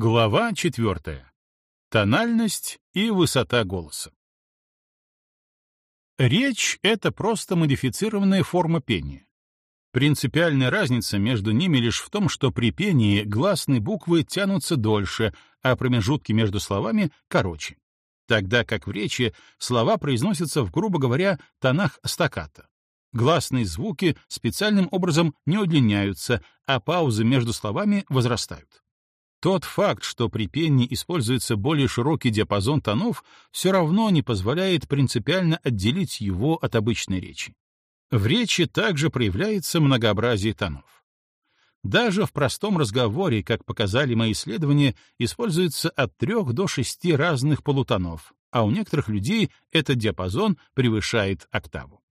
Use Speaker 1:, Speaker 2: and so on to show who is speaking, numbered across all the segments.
Speaker 1: Глава четвертая. Тональность и высота голоса. Речь — это просто модифицированная форма пения. Принципиальная разница между ними лишь в том, что при пении гласные буквы тянутся дольше, а промежутки между словами — короче. Тогда как в речи слова произносятся в, грубо говоря, тонах стаккато. Гласные звуки специальным образом не удлиняются, а паузы между словами возрастают. Тот факт, что при пении используется более широкий диапазон тонов, все равно не позволяет принципиально отделить его от обычной речи. В речи также проявляется многообразие тонов. Даже в простом разговоре, как показали мои исследования, используется от трех до шести разных полутонов, а у некоторых людей этот диапазон превышает октаву.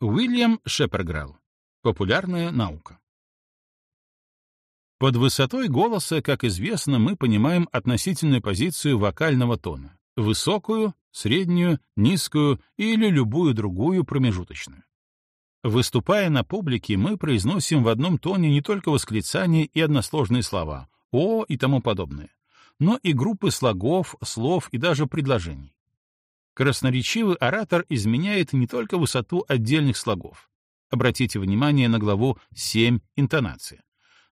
Speaker 1: Уильям Шепергрелл. Популярная наука. Под высотой голоса, как известно, мы понимаем относительную позицию вокального тона — высокую, среднюю, низкую или любую другую промежуточную. Выступая на публике, мы произносим в одном тоне не только восклицания и односложные слова «о» и тому подобное, но и группы слогов, слов и даже предложений. Красноречивый оратор изменяет не только высоту отдельных слогов. Обратите внимание на главу 7 «Интонация»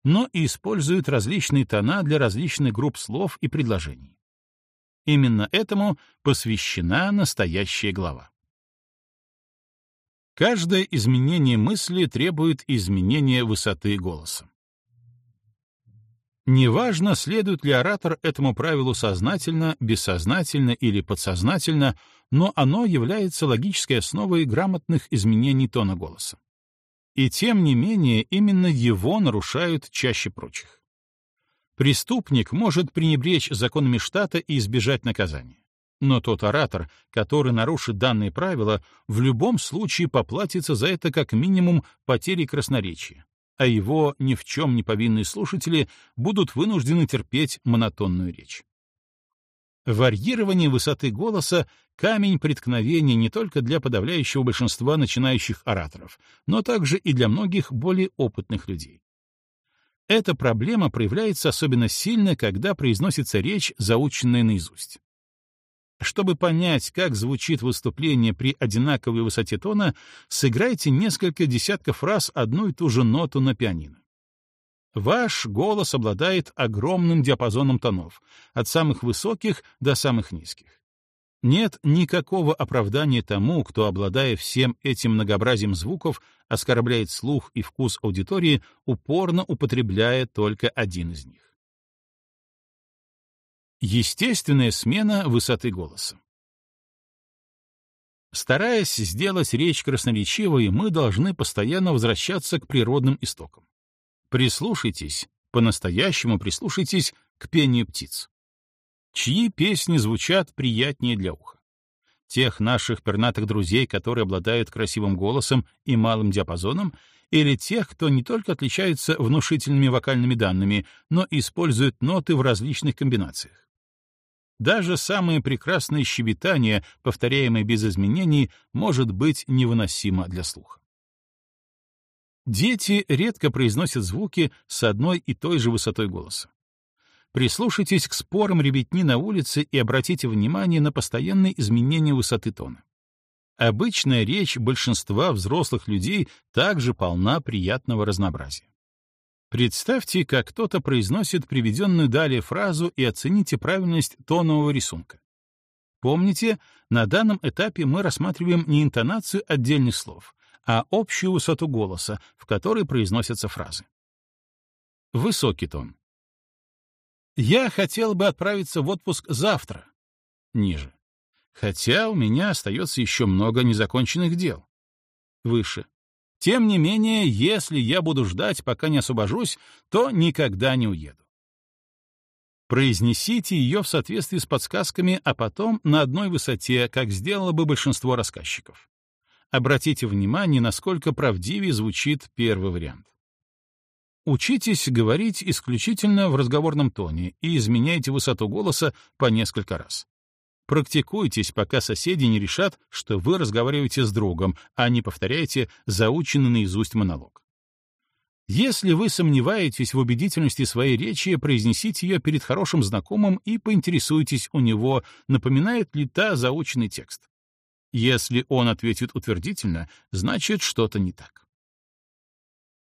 Speaker 1: но и используют различные тона для различных групп слов и предложений. Именно этому посвящена настоящая глава. Каждое изменение мысли требует изменения высоты голоса. Неважно, следует ли оратор этому правилу сознательно, бессознательно или подсознательно, но оно является логической основой грамотных изменений тона голоса. И тем не менее именно его нарушают чаще прочих. Преступник может пренебречь законами штата и избежать наказания. Но тот оратор, который нарушит данные правила, в любом случае поплатится за это как минимум потерей красноречия, а его ни в чем не повинные слушатели будут вынуждены терпеть монотонную речь. Варьирование высоты голоса — камень преткновения не только для подавляющего большинства начинающих ораторов, но также и для многих более опытных людей. Эта проблема проявляется особенно сильно, когда произносится речь, заученная наизусть. Чтобы понять, как звучит выступление при одинаковой высоте тона, сыграйте несколько десятков раз одну и ту же ноту на пианино. Ваш голос обладает огромным диапазоном тонов, от самых высоких до самых низких. Нет никакого оправдания тому, кто, обладая всем этим многообразием звуков, оскорбляет слух и вкус аудитории, упорно употребляя только один из них. Естественная смена высоты голоса. Стараясь сделать речь красноречивой, мы должны постоянно возвращаться к природным истокам. Прислушайтесь, по-настоящему прислушайтесь к пению птиц. Чьи песни звучат приятнее для уха? Тех наших пернатых друзей, которые обладают красивым голосом и малым диапазоном, или тех, кто не только отличается внушительными вокальными данными, но использует ноты в различных комбинациях? Даже самое прекрасное щебетание, повторяемое без изменений, может быть невыносимо для слуха. Дети редко произносят звуки с одной и той же высотой голоса. Прислушайтесь к спорам ребятни на улице и обратите внимание на постоянные изменения высоты тона. Обычная речь большинства взрослых людей также полна приятного разнообразия. Представьте, как кто-то произносит приведенную далее фразу и оцените правильность тонового рисунка. Помните, на данном этапе мы рассматриваем не интонацию отдельных слов, а общую высоту голоса, в которой произносятся фразы. Высокий тон. «Я хотел бы отправиться в отпуск завтра». Ниже. «Хотя у меня остается еще много незаконченных дел». Выше. «Тем не менее, если я буду ждать, пока не освобожусь, то никогда не уеду». Произнесите ее в соответствии с подсказками, а потом на одной высоте, как сделало бы большинство рассказчиков. Обратите внимание, насколько правдивее звучит первый вариант. Учитесь говорить исключительно в разговорном тоне и изменяйте высоту голоса по несколько раз. Практикуйтесь, пока соседи не решат, что вы разговариваете с другом, а не повторяете заученный наизусть монолог. Если вы сомневаетесь в убедительности своей речи, произнесите ее перед хорошим знакомым и поинтересуйтесь у него, напоминает ли та заученный текст. Если он ответит утвердительно, значит, что-то не так.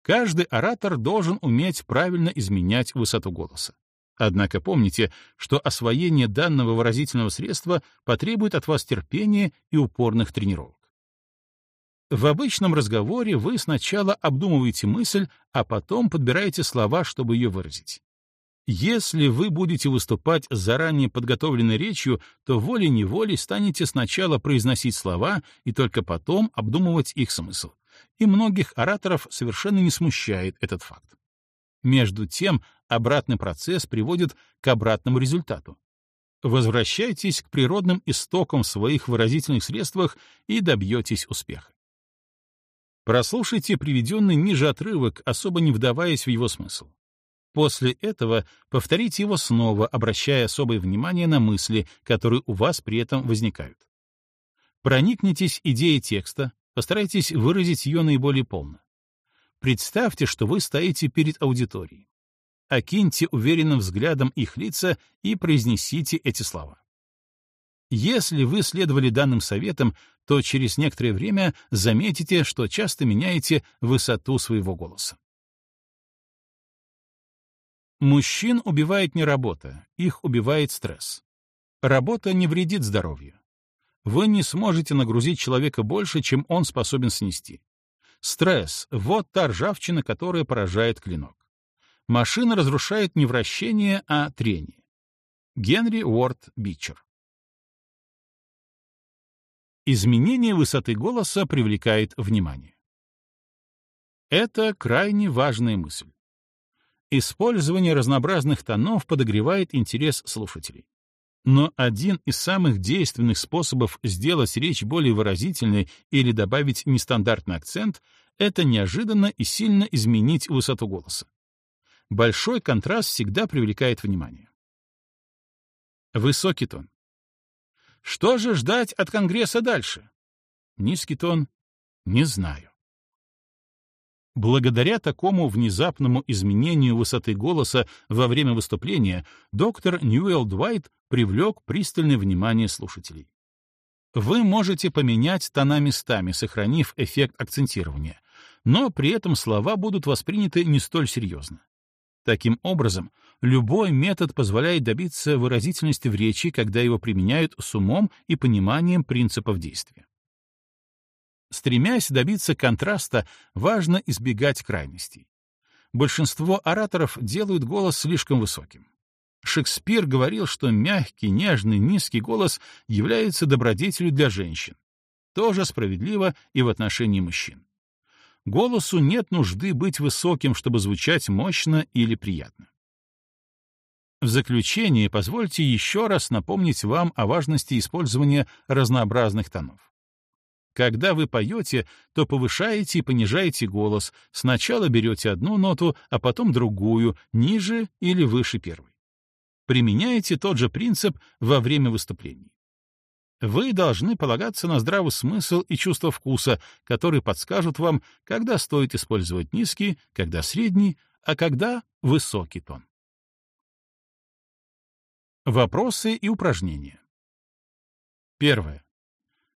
Speaker 1: Каждый оратор должен уметь правильно изменять высоту голоса. Однако помните, что освоение данного выразительного средства потребует от вас терпения и упорных тренировок. В обычном разговоре вы сначала обдумываете мысль, а потом подбираете слова, чтобы ее выразить. Если вы будете выступать с заранее подготовленной речью, то волей-неволей станете сначала произносить слова и только потом обдумывать их смысл. И многих ораторов совершенно не смущает этот факт. Между тем, обратный процесс приводит к обратному результату. Возвращайтесь к природным истокам в своих выразительных средствах и добьетесь успеха. Прослушайте приведенный ниже отрывок, особо не вдаваясь в его смысл. После этого повторите его снова, обращая особое внимание на мысли, которые у вас при этом возникают. Проникнитесь идеей текста, постарайтесь выразить ее наиболее полно. Представьте, что вы стоите перед аудиторией. Окиньте уверенным взглядом их лица и произнесите эти слова. Если вы следовали данным советам, то через некоторое время заметите, что часто меняете высоту своего голоса. Мужчин убивает не работа, их убивает стресс. Работа не вредит здоровью. Вы не сможете нагрузить человека больше, чем он способен снести. Стресс — вот та ржавчина, которая поражает клинок. Машина разрушает не вращение, а трение. Генри Уорд Бичер Изменение высоты голоса привлекает внимание. Это крайне важная мысль. Использование разнообразных тонов подогревает интерес слушателей. Но один из самых действенных способов сделать речь более выразительной или добавить нестандартный акцент — это неожиданно и сильно изменить высоту голоса. Большой контраст всегда привлекает внимание. Высокий тон. Что же ждать от Конгресса дальше? Низкий тон — не знаю. Благодаря такому внезапному изменению высоты голоса во время выступления доктор Ньюэлл Двайт привлек пристальное внимание слушателей. Вы можете поменять тона местами, сохранив эффект акцентирования, но при этом слова будут восприняты не столь серьезно. Таким образом, любой метод позволяет добиться выразительности в речи, когда его применяют с умом и пониманием принципов действия. Стремясь добиться контраста, важно избегать крайностей. Большинство ораторов делают голос слишком высоким. Шекспир говорил, что мягкий, нежный, низкий голос является добродетелью для женщин. Тоже справедливо и в отношении мужчин. Голосу нет нужды быть высоким, чтобы звучать мощно или приятно. В заключение позвольте еще раз напомнить вам о важности использования разнообразных тонов. Когда вы поете, то повышаете и понижаете голос, сначала берете одну ноту, а потом другую, ниже или выше первой. Применяйте тот же принцип во время выступлений. Вы должны полагаться на здравый смысл и чувство вкуса, которые подскажут вам, когда стоит использовать низкий, когда средний, а когда высокий тон. Вопросы и упражнения. Первое.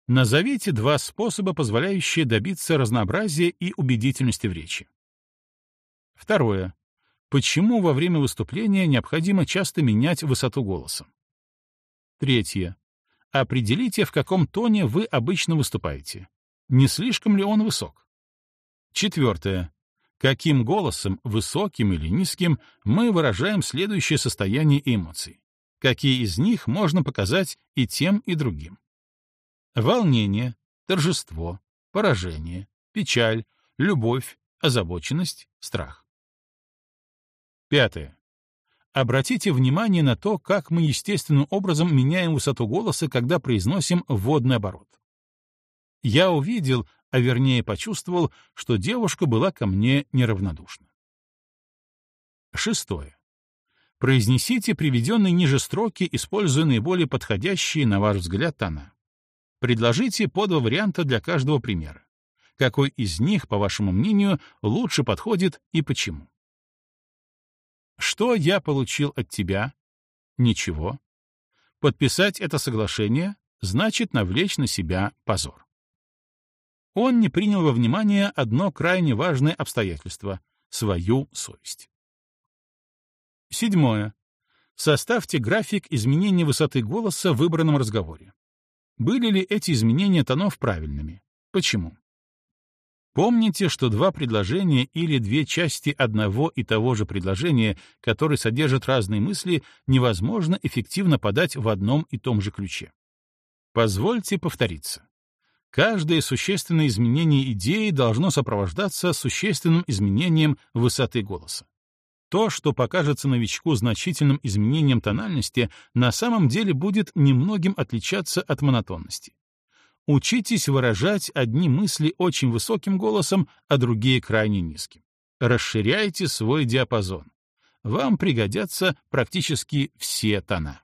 Speaker 1: Назовите два способа, позволяющие добиться разнообразия и убедительности в речи. Второе. Почему во время выступления необходимо часто менять высоту голоса? Третье. Определите, в каком тоне вы обычно выступаете. Не слишком ли он высок? Четвертое. Каким голосом, высоким или низким, мы выражаем следующее состояние и эмоции? Какие из них можно показать и тем, и другим? Волнение, торжество, поражение, печаль, любовь, озабоченность, страх. Пятое. Обратите внимание на то, как мы естественным образом меняем высоту голоса, когда произносим вводный оборот. Я увидел, а вернее почувствовал, что девушка была ко мне неравнодушна. Шестое. Произнесите приведенные ниже строки, используя наиболее подходящие, на ваш взгляд, тона. Предложите по два варианта для каждого примера. Какой из них, по вашему мнению, лучше подходит и почему? Что я получил от тебя? Ничего. Подписать это соглашение значит навлечь на себя позор. Он не принял во внимание одно крайне важное обстоятельство — свою совесть. Седьмое. Составьте график изменения высоты голоса в выбранном разговоре. Были ли эти изменения тонов правильными? Почему? Помните, что два предложения или две части одного и того же предложения, которые содержат разные мысли, невозможно эффективно подать в одном и том же ключе. Позвольте повториться. Каждое существенное изменение идеи должно сопровождаться существенным изменением высоты голоса. То, что покажется новичку значительным изменением тональности, на самом деле будет немногим отличаться от монотонности. Учитесь выражать одни мысли очень высоким голосом, а другие крайне низким. Расширяйте свой диапазон. Вам пригодятся практически все тона.